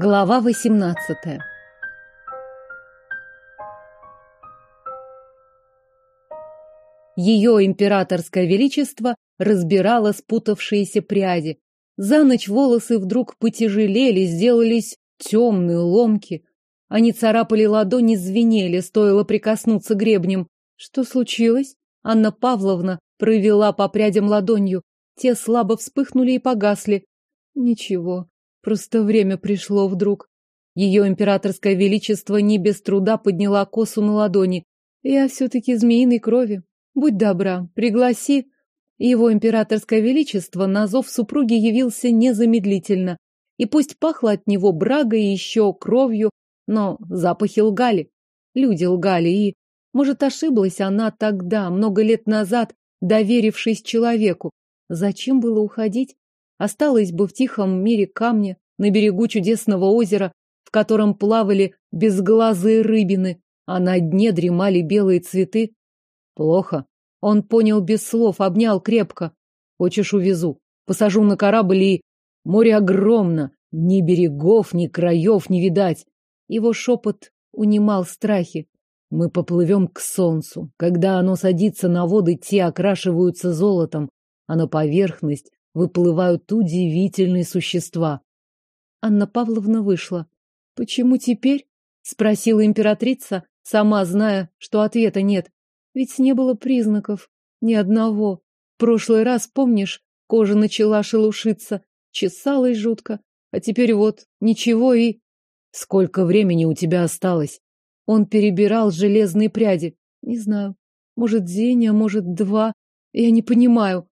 Глава 18 Ее императорское величество разбирало спутавшиеся пряди. За ночь волосы вдруг потяжелели, сделались темные, ломки. Они царапали ладони, звенели, стоило прикоснуться гребнем. Что случилось? Анна Павловна провела по прядям ладонью. Те слабо вспыхнули и погасли. Ничего, просто время пришло вдруг. Ее императорское величество не без труда подняла косу на ладони. Я все-таки змеиной крови. Будь добра, пригласи. Его императорское величество на зов супруги явился незамедлительно. И пусть пахло от него брагой и еще кровью, но запахи лгали. Люди лгали, и, может, ошиблась она тогда, много лет назад, доверившись человеку. Зачем было уходить? Осталась бы в тихом мире камня, на берегу чудесного озера, в котором плавали безглазые рыбины, а на дне дремали белые цветы. Плохо. Он понял без слов, обнял крепко. Хочешь, увезу. Посажу на корабль и... Море огромно. Ни берегов, ни краев не видать. Его шепот унимал страхи. Мы поплывем к солнцу. Когда оно садится на воды, те окрашиваются золотом, а на поверхность выплывают удивительные существа. Анна Павловна вышла. Почему теперь? спросила императрица, сама зная, что ответа нет. Ведь не было признаков ни одного. В прошлый раз, помнишь, кожа начала шелушиться, чесалась жутко, а теперь вот ничего и Сколько времени у тебя осталось? Он перебирал железные пряди. Не знаю. Может, день, а может, два. Я не понимаю.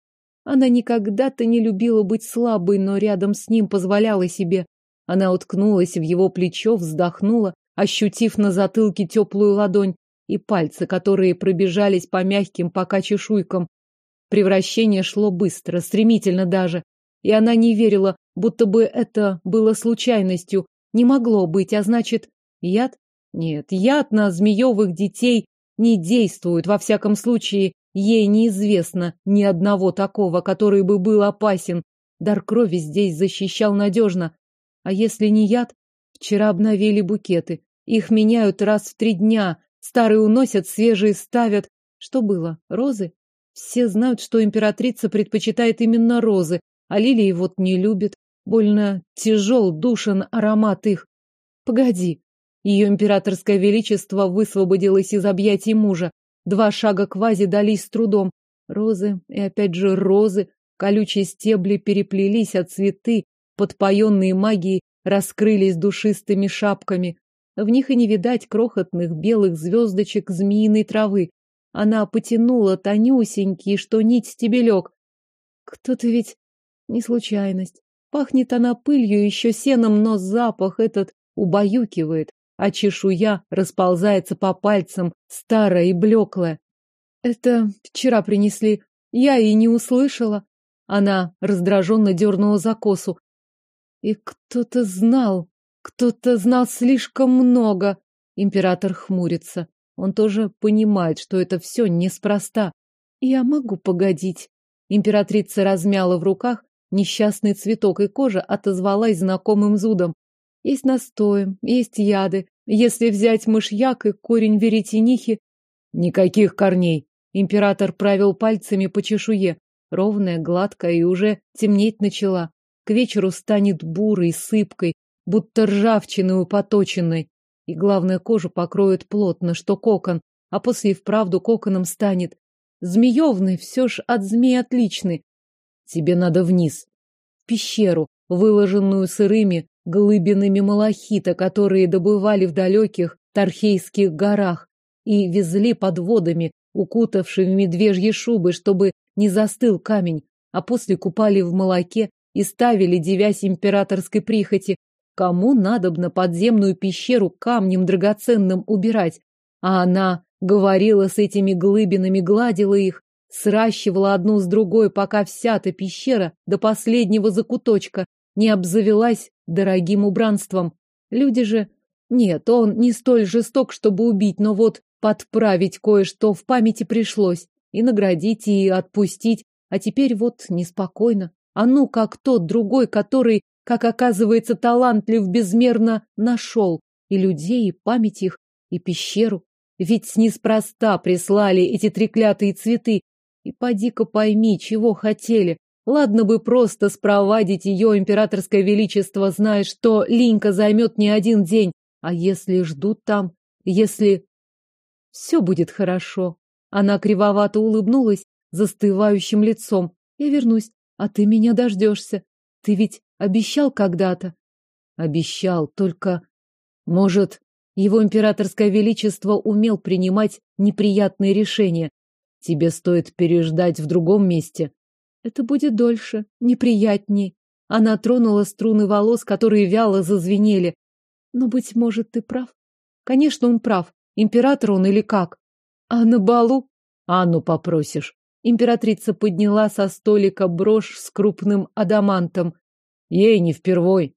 Она никогда-то не любила быть слабой, но рядом с ним позволяла себе. Она уткнулась в его плечо, вздохнула, ощутив на затылке теплую ладонь и пальцы, которые пробежались по мягким пока чешуйкам. Превращение шло быстро, стремительно даже, и она не верила, будто бы это было случайностью. Не могло быть, а значит, яд? Нет, яд на змеевых детей не действует, во всяком случае, ей неизвестно ни одного такого, который бы был опасен. Дар крови здесь защищал надежно. А если не яд? Вчера обновили букеты. Их меняют раз в три дня. Старые уносят, свежие ставят. Что было? Розы? Все знают, что императрица предпочитает именно розы, а лилии вот не любит. Больно тяжел, душен аромат их. Погоди, ее императорское величество высвободилось из объятий мужа. Два шага к вазе дались с трудом. Розы и опять же розы, колючие стебли переплелись, а цветы, подпоенные магией, раскрылись душистыми шапками. В них и не видать крохотных белых звездочек змеиной травы. Она потянула тонюсенький, что нить стебелек. Кто-то ведь не случайность. Пахнет она пылью, еще сеном, но запах этот убаюкивает а чешуя расползается по пальцам, старая и блеклая. Это вчера принесли. Я и не услышала. Она раздраженно дернула за косу. И кто-то знал, кто-то знал слишком много. Император хмурится. Он тоже понимает, что это все неспроста. Я могу погодить. Императрица размяла в руках несчастный цветок, и кожа отозвалась знакомым зудом. Есть настои, есть яды. Если взять мышьяк и корень веретенихи... Никаких корней. Император правил пальцами по чешуе. Ровная, гладкая и уже темнеть начала. К вечеру станет бурой, сыпкой, будто ржавчиной поточенной. И главное, кожу покроет плотно, что кокон, а после и вправду коконом станет. Змеевный все ж от змей отличный. Тебе надо вниз. В пещеру, выложенную сырыми, глыбинами малахита, которые добывали в далеких Тархейских горах и везли под водами, укутавшие в медвежьи шубы, чтобы не застыл камень, а после купали в молоке и ставили, девясь императорской прихоти, кому надобно подземную пещеру камнем драгоценным убирать. А она говорила с этими глыбинами, гладила их, сращивала одну с другой, пока вся та пещера до последнего закуточка не обзавелась дорогим убранством. Люди же... Нет, он не столь жесток, чтобы убить, но вот подправить кое-что в памяти пришлось. И наградить, и отпустить. А теперь вот неспокойно. А ну, как тот другой, который как оказывается талантлив безмерно нашел и людей, и память их, и пещеру. Ведь неспроста прислали эти треклятые цветы. И поди-ка пойми, чего хотели. Ладно бы просто спровадить ее императорское величество, зная, что Линька займет не один день. А если ждут там? Если... Все будет хорошо. Она кривовато улыбнулась застывающим лицом. Я вернусь, а ты меня дождешься. Ты ведь обещал когда-то. Обещал, только... Может, его императорское величество умел принимать неприятные решения. Тебе стоит переждать в другом месте. Это будет дольше, неприятней. Она тронула струны волос, которые вяло зазвенели. Но, быть может, ты прав. Конечно, он прав. Император он или как? А на балу? Анну попросишь. Императрица подняла со столика брошь с крупным адамантом. Ей не впервой.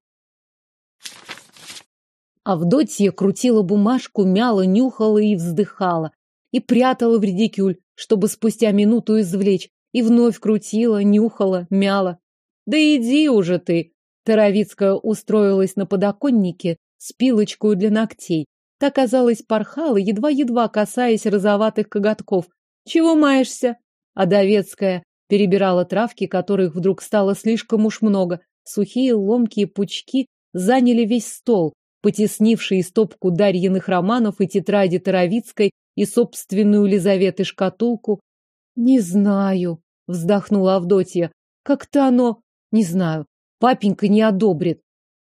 Авдотья крутила бумажку, мяла, нюхала и вздыхала. И прятала в редикюль, чтобы спустя минуту извлечь. И вновь крутила, нюхала, мяла. Да иди уже ты! Таровицкая устроилась на подоконнике с пилочкой для ногтей. Та, казалось, порхала, едва-едва касаясь розоватых коготков. Чего маешься? А Довецкая перебирала травки, которых вдруг стало слишком уж много. Сухие ломкие пучки заняли весь стол, потеснившие стопку Дарьиных романов и тетради Таровицкой и собственную Лизаветы шкатулку. Не знаю, вздохнула Авдотья. Как-то оно, не знаю, папенька не одобрит.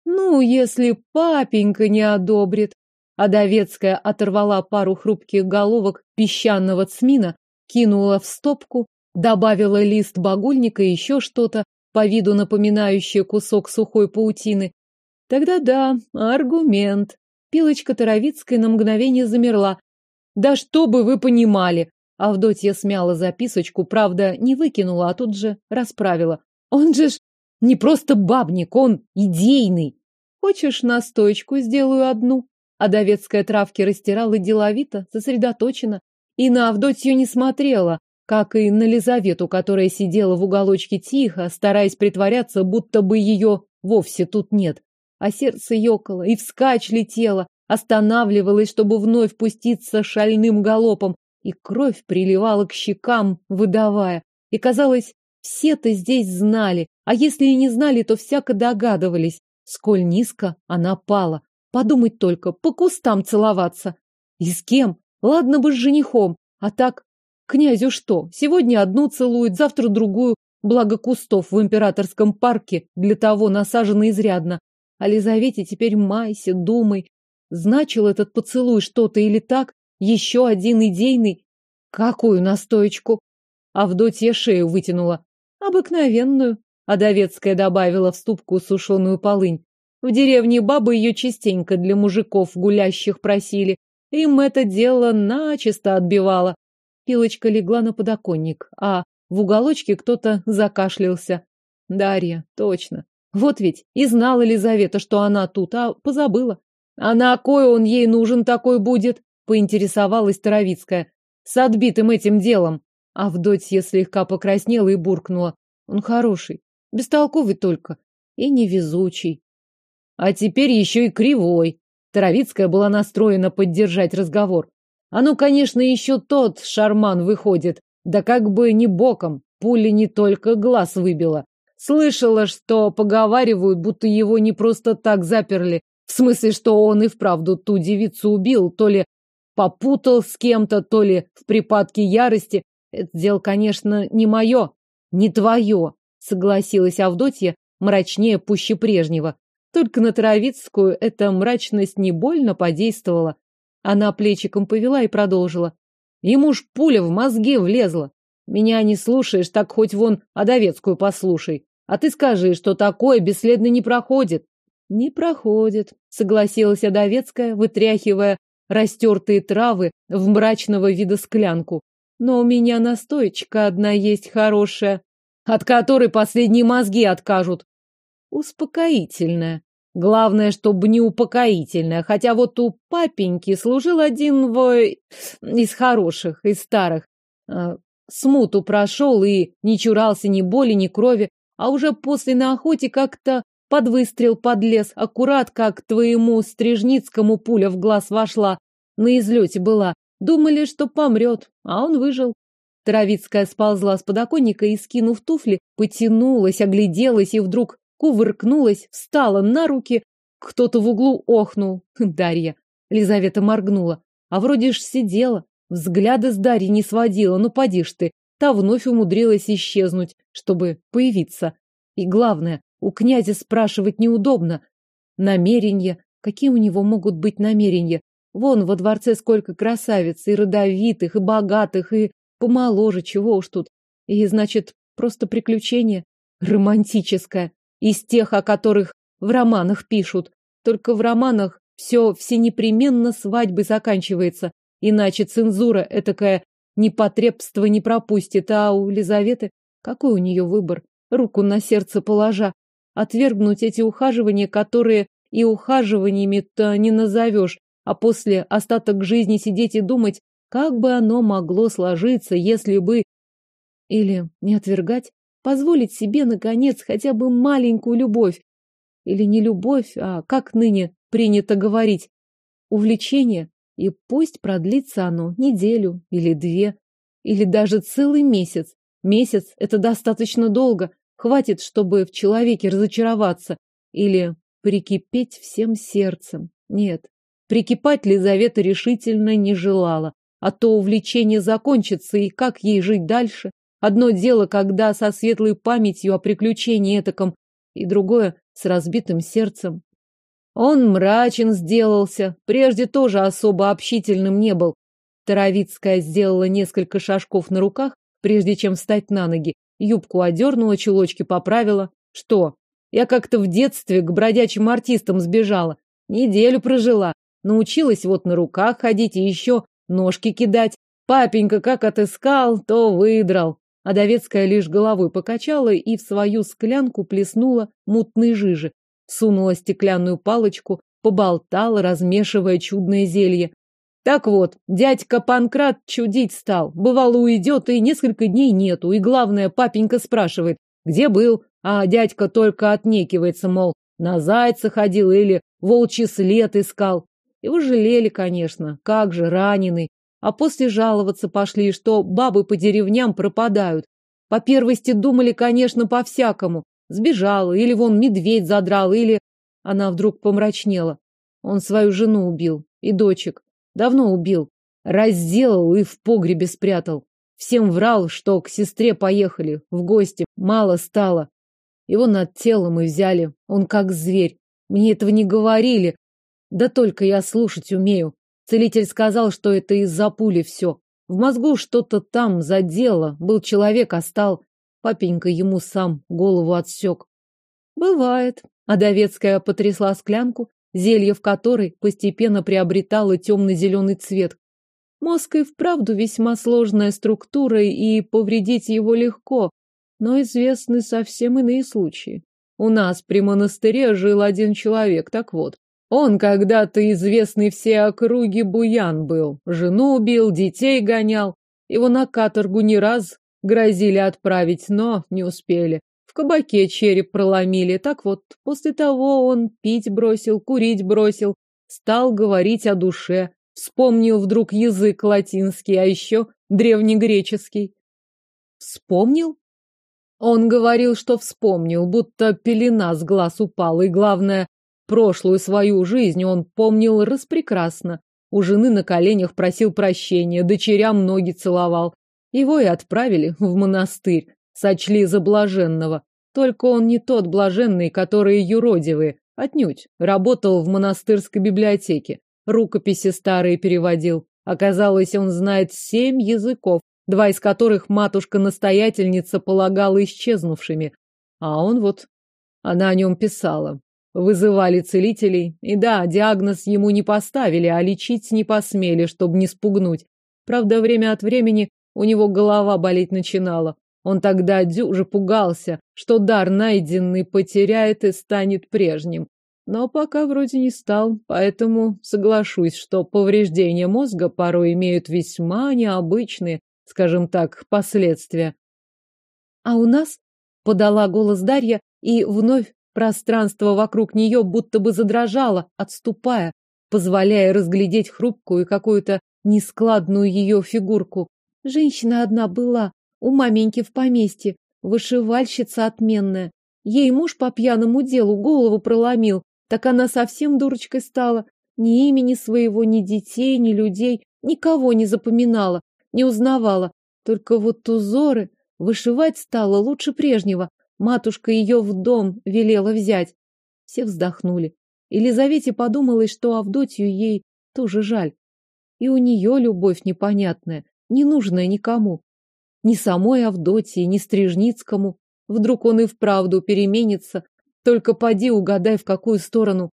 Ну, если папенька не одобрит. А Довецкая оторвала пару хрупких головок песчаного цмина, кинула в стопку, добавила лист багульника и еще что-то, по виду напоминающее кусок сухой паутины. Тогда да, аргумент. Пилочка Таровицкой на мгновение замерла. Да что бы вы понимали! Авдотья смяла записочку, правда, не выкинула, а тут же расправила. Он же ж не просто бабник, он идейный. Хочешь, настойку сделаю одну? А Довецкая травки растирала деловито, сосредоточенно, и на Авдотью не смотрела, как и на Лизавету, которая сидела в уголочке тихо, стараясь притворяться, будто бы ее вовсе тут нет. А сердце ёкало и вскачь летело, останавливалось, чтобы вновь пуститься шальным галопом, и кровь приливала к щекам, выдавая. И казалось, все-то здесь знали, а если и не знали, то всяко догадывались, сколь низко она пала. Подумать только, по кустам целоваться. И с кем? Ладно бы с женихом, а так князю что? Сегодня одну целует, завтра другую, благо кустов в императорском парке для того насажено изрядно. А Лизавете теперь майся, думай. Значил этот поцелуй что-то или так? Еще один идейный? Какую настоечку? Авдотья шею вытянула. Обыкновенную. А Довецкая добавила в ступку сушеную полынь. В деревне бабы ее частенько для мужиков гулящих просили. Им это дело начисто отбивало. Пилочка легла на подоконник, а в уголочке кто-то закашлялся. Дарья, точно. Вот ведь и знала Лизавета, что она тут, а позабыла. А на кой он ей нужен такой будет? Поинтересовалась Таровицкая. С отбитым этим делом. Авдотья слегка покраснела и буркнула. Он хороший, бестолковый только и невезучий. А теперь еще и кривой. Таровицкая была настроена поддержать разговор. А ну, конечно, еще тот шарман выходит. Да как бы не боком. Пуля не только глаз выбила. Слышала, что поговаривают, будто его не просто так заперли. В смысле, что он и вправду ту девицу убил, то ли попутал с кем-то, то ли в припадке ярости. Это дело, конечно, не мое, не твое, согласилась Авдотья, мрачнее пуще прежнего. Только на Травицкую эта мрачность не больно подействовала. Она плечиком повела и продолжила. Ему ж пуля в мозге влезла. Меня не слушаешь, так хоть вон Адовецкую послушай. А ты скажи, что такое бесследно не проходит. Не проходит, согласилась Адовецкая, вытряхивая растертые травы в мрачного вида склянку. Но у меня настоечка одна есть хорошая, от которой последние мозги откажут. Успокоительная. Главное, чтобы не упокоительная, хотя вот у папеньки служил один в... из хороших, из старых. А, смуту прошел и не чурался ни боли, ни крови, а уже после на охоте как-то под выстрел подлез, аккурат как твоему Стрижницкому пуля в глаз вошла. На излете была. Думали, что помрет, а он выжил. Травицкая сползла с подоконника и, скинув туфли, потянулась, огляделась и вдруг кувыркнулась, встала на руки. Кто-то в углу охнул. Дарья. Лизавета моргнула. А вроде ж сидела. Взгляда с Дарьей не сводила. Ну, поди ж ты. Та вновь умудрилась исчезнуть, чтобы появиться. И главное, у князя спрашивать неудобно. Намерения. Какие у него могут быть намерения? Вон во дворце сколько красавиц, и родовитых, и богатых, и помоложе, чего уж тут. И, значит, просто приключение. Романтическое. Из тех, о которых в романах пишут. Только в романах все всенепременно свадьбы заканчивается. Иначе цензура этакое непотребство не пропустит. А у Лизаветы какой у нее выбор? Руку на сердце положа отвергнуть эти ухаживания, которые и ухаживаниями-то не назовешь, а после остаток жизни сидеть и думать, как бы оно могло сложиться, если бы... Или не отвергать, позволить себе, наконец, хотя бы маленькую любовь. Или не любовь, а, как ныне принято говорить, увлечение, и пусть продлится оно неделю или две, или даже целый месяц. Месяц — это достаточно долго, Хватит, чтобы в человеке разочароваться или прикипеть всем сердцем. Нет, прикипать Лизавета решительно не желала, а то увлечение закончится, и как ей жить дальше? Одно дело, когда со светлой памятью о приключении этаком, и другое с разбитым сердцем. Он мрачен сделался, прежде тоже особо общительным не был. Таровицкая сделала несколько шажков на руках, прежде чем встать на ноги, Юбку одернула, чулочки поправила. Что? Я как-то в детстве к бродячим артистам сбежала. Неделю прожила. Научилась вот на руках ходить и еще ножки кидать. Папенька как отыскал, то выдрал. А Довецкая лишь головой покачала и в свою склянку плеснула мутной жижи. Сунула стеклянную палочку, поболтала, размешивая чудное зелье. Так вот, дядька Панкрат чудить стал. Бывало, уйдет, и несколько дней нету. И главное, папенька спрашивает, где был, а дядька только отнекивается, мол, на зайца ходил или волчий след искал. Его жалели, конечно, как же, раненый. А после жаловаться пошли, что бабы по деревням пропадают. По первости думали, конечно, по-всякому. Сбежала, или вон медведь задрал, или... Она вдруг помрачнела. Он свою жену убил и дочек. Давно убил. Разделал и в погребе спрятал. Всем врал, что к сестре поехали, в гости. Мало стало. Его над телом и взяли. Он как зверь. Мне этого не говорили. Да только я слушать умею. Целитель сказал, что это из-за пули все. В мозгу что-то там задело. Был человек, а стал... Папенька ему сам голову отсек. Бывает. Адовецкая потрясла склянку, зелье в которой постепенно приобретало темно-зеленый цвет. Мозг и вправду весьма сложная структура, и повредить его легко, но известны совсем иные случаи. У нас при монастыре жил один человек, так вот. Он когда-то известный все округи буян был, жену убил, детей гонял. Его на каторгу не раз грозили отправить, но не успели кабаке череп проломили. Так вот, после того он пить бросил, курить бросил, стал говорить о душе, вспомнил вдруг язык латинский, а еще древнегреческий. Вспомнил? Он говорил, что вспомнил, будто пелена с глаз упала, и, главное, прошлую свою жизнь он помнил распрекрасно. У жены на коленях просил прощения, дочерям ноги целовал. Его и отправили в монастырь сочли за блаженного. Только он не тот блаженный, которые юродивые. Отнюдь. Работал в монастырской библиотеке. Рукописи старые переводил. Оказалось, он знает семь языков, два из которых матушка-настоятельница полагала исчезнувшими. А он вот... Она о нем писала. Вызывали целителей. И да, диагноз ему не поставили, а лечить не посмели, чтобы не спугнуть. Правда, время от времени у него голова болеть начинала. Он тогда дюже пугался, что дар найденный потеряет и станет прежним. Но пока вроде не стал, поэтому соглашусь, что повреждения мозга порой имеют весьма необычные, скажем так, последствия. А у нас, подала голос Дарья и вновь Пространство вокруг нее будто бы задрожало, отступая, позволяя разглядеть хрупкую и какую-то нескладную ее фигурку. Женщина одна была, у маменьки в поместье, вышивальщица отменная. Ей муж по пьяному делу голову проломил, так она совсем дурочкой стала. Ни имени своего, ни детей, ни людей, никого не запоминала, не узнавала. Только вот узоры вышивать стала лучше прежнего. Матушка ее в дом велела взять. Все вздохнули. Елизавете подумалось, что Авдотью ей тоже жаль. И у нее любовь непонятная, ненужная никому. Ни самой Авдотьи, ни Стрижницкому. Вдруг он и вправду переменится. Только поди угадай, в какую сторону.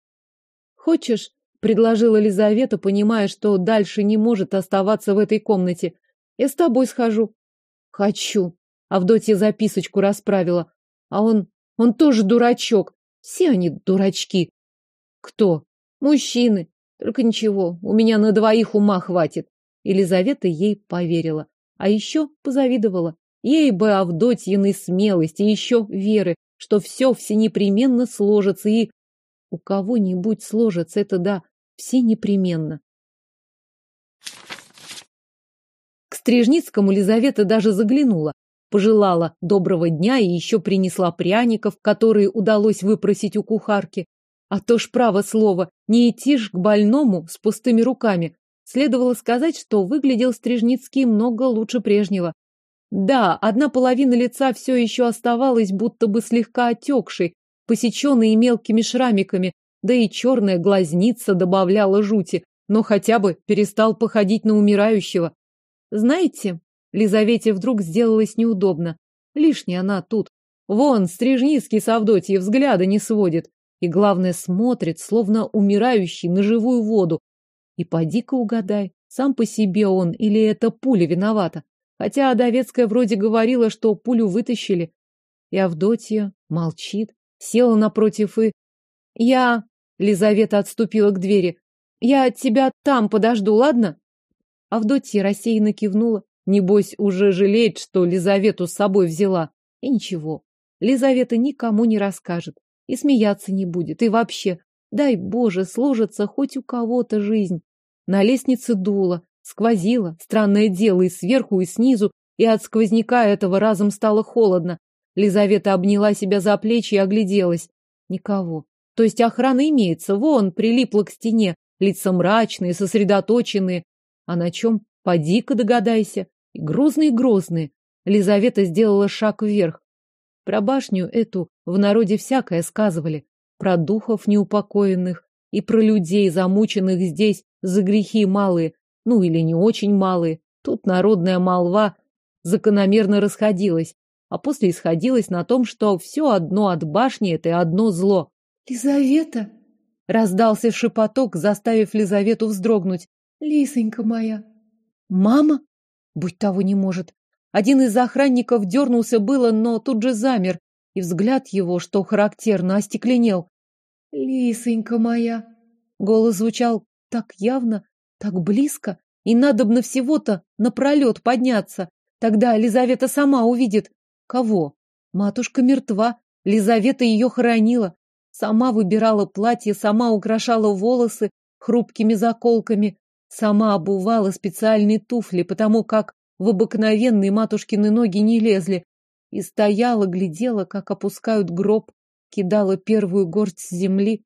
Хочешь, предложила Лизавета, понимая, что дальше не может оставаться в этой комнате. Я с тобой схожу. Хочу. Авдотья записочку расправила. А он, он тоже дурачок. Все они дурачки. Кто? Мужчины. Только ничего, у меня на двоих ума хватит. Елизавета ей поверила. А еще позавидовала. Ей бы Авдотьиной смелости, еще веры, что все все непременно сложится, и у кого-нибудь сложится, это да, все непременно. К Стрижницкому Лизавета даже заглянула, пожелала доброго дня и еще принесла пряников, которые удалось выпросить у кухарки. А то ж право слово, не идти ж к больному с пустыми руками. Следовало сказать, что выглядел Стрижницкий много лучше прежнего. Да, одна половина лица все еще оставалась будто бы слегка отекшей, посеченной мелкими шрамиками, да и черная глазница добавляла жути, но хотя бы перестал походить на умирающего. Знаете, Лизавете вдруг сделалось неудобно. Лишняя она тут. Вон, Стрижницкий с Авдотьей взгляда не сводит. И, главное, смотрит, словно умирающий на живую воду. И поди-ка угадай, сам по себе он или это пуля виновата. Хотя Адовецкая вроде говорила, что пулю вытащили. И Авдотья молчит, села напротив и... Я... Лизавета отступила к двери. Я тебя там подожду, ладно? Авдотья рассеянно кивнула. Небось, уже жалеет, что Лизавету с собой взяла. И ничего, Лизавета никому не расскажет. И смеяться не будет. И вообще, дай Боже, сложится хоть у кого-то жизнь. На лестнице дуло, сквозило, странное дело, и сверху, и снизу, и от сквозняка этого разом стало холодно. Лизавета обняла себя за плечи и огляделась. Никого. То есть охрана имеется, вон, прилипла к стене, лица мрачные, сосредоточенные. А на чем? Поди-ка догадайся. И грозные-грозные. Лизавета сделала шаг вверх. Про башню эту в народе всякое сказывали. Про духов неупокоенных и про людей, замученных здесь за грехи малые, ну или не очень малые. Тут народная молва закономерно расходилась, а после исходилась на том, что все одно от башни — это одно зло. «Лизавета!» — раздался шепоток, заставив Лизавету вздрогнуть. «Лисонька моя!» «Мама?» Будь того не может. Один из охранников дернулся было, но тут же замер, и взгляд его, что характерно, остекленел. «Лисонька моя!» Голос звучал так явно, так близко, и надобно всего-то напролет подняться. Тогда Лизавета сама увидит. Кого? Матушка мертва, Лизавета ее хоронила. Сама выбирала платье, сама украшала волосы хрупкими заколками, сама обувала специальные туфли, потому как в обыкновенные матушкины ноги не лезли, и стояла, глядела, как опускают гроб, кидала первую горсть земли.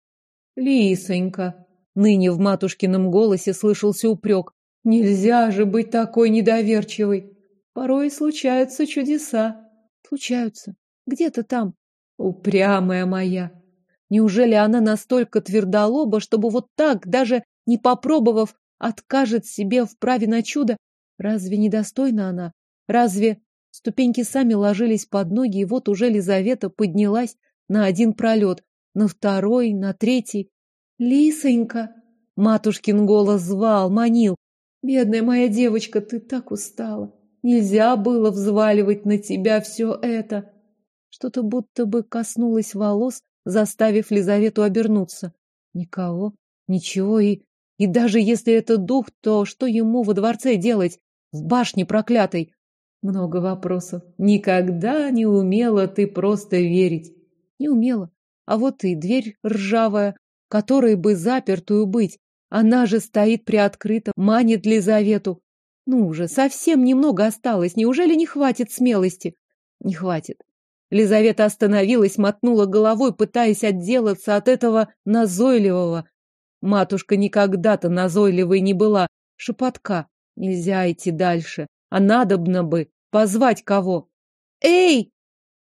«Лисонька!» Ныне в матушкином голосе слышался упрек. «Нельзя же быть такой недоверчивой! Порой случаются чудеса!» «Случаются. Где-то там. Упрямая моя!» Неужели она настолько твердолоба, чтобы вот так, даже не попробовав, откажет себе в праве на чудо? Разве недостойна она? Разве ступеньки сами ложились под ноги, и вот уже Лизавета поднялась на один пролет, на второй, на третий. «Лисонька!» Матушкин голос звал, манил. «Бедная моя девочка, ты так устала. Нельзя было взваливать на тебя все это». Что-то будто бы коснулось волос, заставив Лизавету обернуться. Никого, ничего, и... И даже если это дух, то что ему во дворце делать? В башне проклятой? Много вопросов. Никогда не умела ты просто верить. Не умела. А вот и дверь ржавая, которой бы запертую быть. Она же стоит приоткрыта, манит Лизавету. Ну уже, совсем немного осталось. Неужели не хватит смелости? Не хватит. Лизавета остановилась, мотнула головой, пытаясь отделаться от этого назойливого. Матушка никогда-то назойливой не была. Шепотка. Нельзя идти дальше. А надобно бы позвать кого. «Эй!»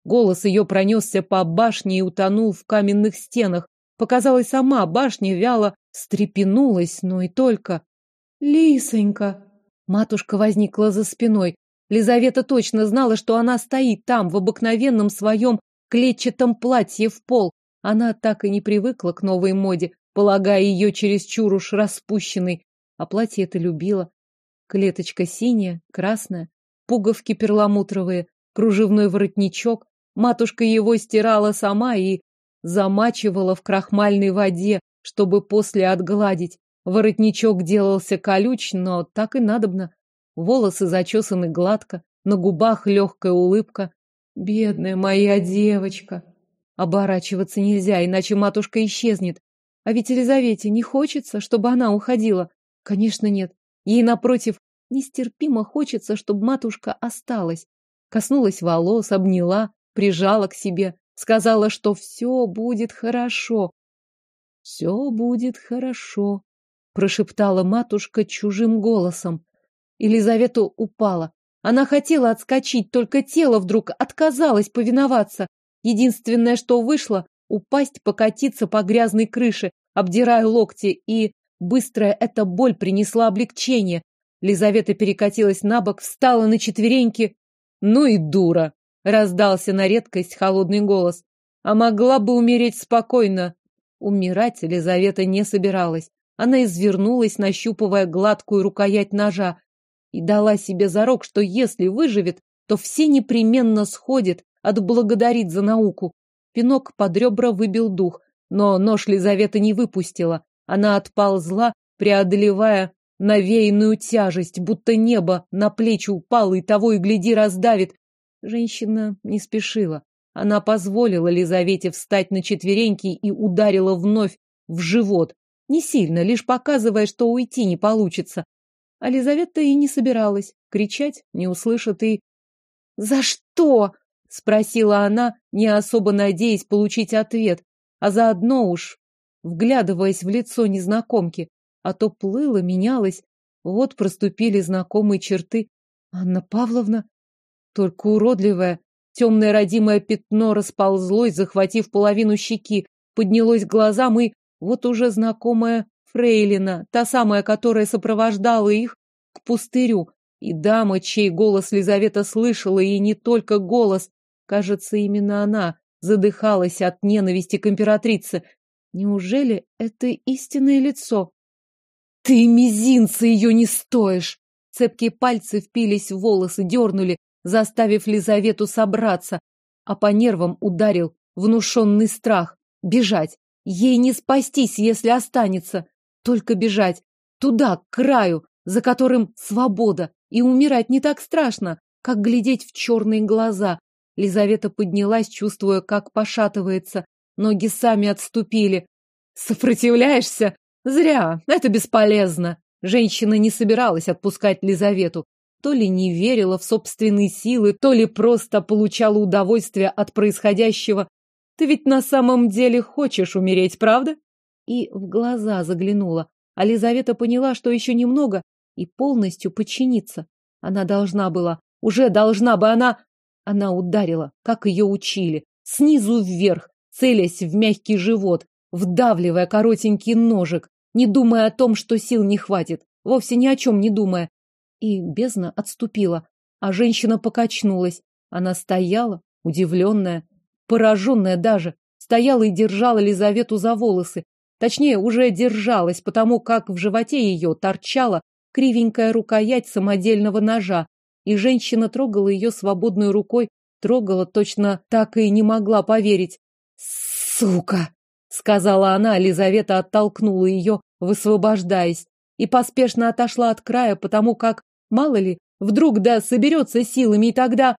Голос ее пронесся по башне и утонул в каменных стенах. Показалось, сама башня вяло встрепенулась, но и только. «Лисонька!» Матушка возникла за спиной. Лизавета точно знала, что она стоит там, в обыкновенном своем клетчатом платье в пол. Она так и не привыкла к новой моде, полагая ее чересчур уж распущенной. А платье это любила. Клеточка синяя, красная, пуговки перламутровые, кружевной воротничок. Матушка его стирала сама и замачивала в крахмальной воде, чтобы после отгладить. Воротничок делался колюч, но так и надобно. Волосы зачесаны гладко, на губах легкая улыбка. Бедная моя девочка. Оборачиваться нельзя, иначе матушка исчезнет. А ведь Елизавете не хочется, чтобы она уходила. Конечно, нет. Ей, напротив, нестерпимо хочется, чтобы матушка осталась. Коснулась волос, обняла, прижала к себе, сказала, что все будет хорошо. Все будет хорошо, прошептала матушка чужим голосом. Елизавета упала. Она хотела отскочить, только тело вдруг отказалось повиноваться. Единственное, что вышло, упасть, покатиться по грязной крыше, обдирая локти, и быстрая эта боль принесла облегчение. Лизавета перекатилась на бок, встала на четвереньки. «Ну и дура!» — раздался на редкость холодный голос. «А могла бы умереть спокойно!» Умирать Лизавета не собиралась. Она извернулась, нащупывая гладкую рукоять ножа, и дала себе зарок, что если выживет, то все непременно сходит, отблагодарит за науку. Пинок под ребра выбил дух, но нож Лизавета не выпустила. Она отползла, преодолевая навеянную тяжесть, будто небо на плечи упало и того и гляди раздавит. Женщина не спешила. Она позволила Лизавете встать на четвереньки и ударила вновь в живот. Не сильно, лишь показывая, что уйти не получится. А Лизавета и не собиралась. Кричать не услышат и... «За что?» — спросила она, не особо надеясь получить ответ, а заодно уж вглядываясь в лицо незнакомки. А то плыло, менялось. Вот проступили знакомые черты. Анна Павловна, только уродливая, темное родимое пятно расползлось, захватив половину щеки, поднялось к глазам и вот уже знакомая Фрейлина, та самая, которая сопровождала их к пустырю, и дама, чей голос Лизавета слышала, и не только голос, кажется, именно она задыхалась от ненависти к императрице. Неужели это истинное лицо? Ты мизинца ее не стоишь! Цепкие пальцы впились в волосы, дернули, заставив Лизавету собраться, а по нервам ударил внушенный страх. Бежать! Ей не спастись, если останется. Только бежать. Туда, к краю, за которым свобода. И умирать не так страшно, как глядеть в черные глаза. Лизавета поднялась, чувствуя, как пошатывается. Ноги сами отступили. Сопротивляешься? Зря. Это бесполезно. Женщина не собиралась отпускать Лизавету. То ли не верила в собственные силы, то ли просто получала удовольствие от происходящего. Ты ведь на самом деле хочешь умереть, правда? И в глаза заглянула. А Лизавета поняла, что еще немного, и полностью подчиниться. Она должна была, уже должна бы она... Она ударила, как ее учили, снизу вверх, целясь в мягкий живот, вдавливая коротенький ножик, не думая о том, что сил не хватит, вовсе ни о чем не думая. И бездна отступила, а женщина покачнулась. Она стояла, удивленная, пораженная даже, стояла и держала Лизавету за волосы. Точнее, уже держалась, потому как в животе ее торчала кривенькая рукоять самодельного ножа, и женщина трогала ее свободной рукой, трогала точно так и не могла поверить. «Сука!» — сказала она, Лизавета оттолкнула ее, высвобождаясь, и поспешно отошла от края, потому как, мало ли, вдруг да соберется силами, и тогда...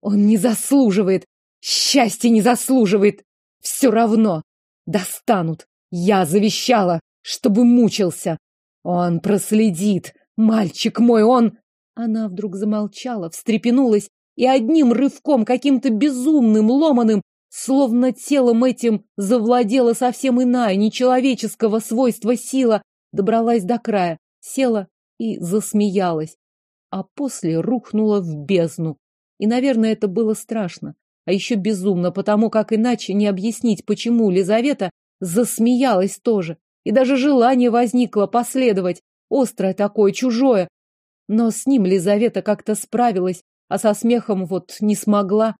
Он не заслуживает! Счастье не заслуживает! Все равно. Достанут. Я завещала, чтобы мучился. Он проследит. Мальчик мой, он... Она вдруг замолчала, встрепенулась и одним рывком, каким-то безумным, ломаным, словно телом этим завладела совсем иная, нечеловеческого свойства сила, добралась до края, села и засмеялась, а после рухнула в бездну. И, наверное, это было страшно, а еще безумно, потому как иначе не объяснить, почему Лизавета засмеялась тоже, и даже желание возникло последовать, острое такое, чужое. Но с ним Лизавета как-то справилась, а со смехом вот не смогла.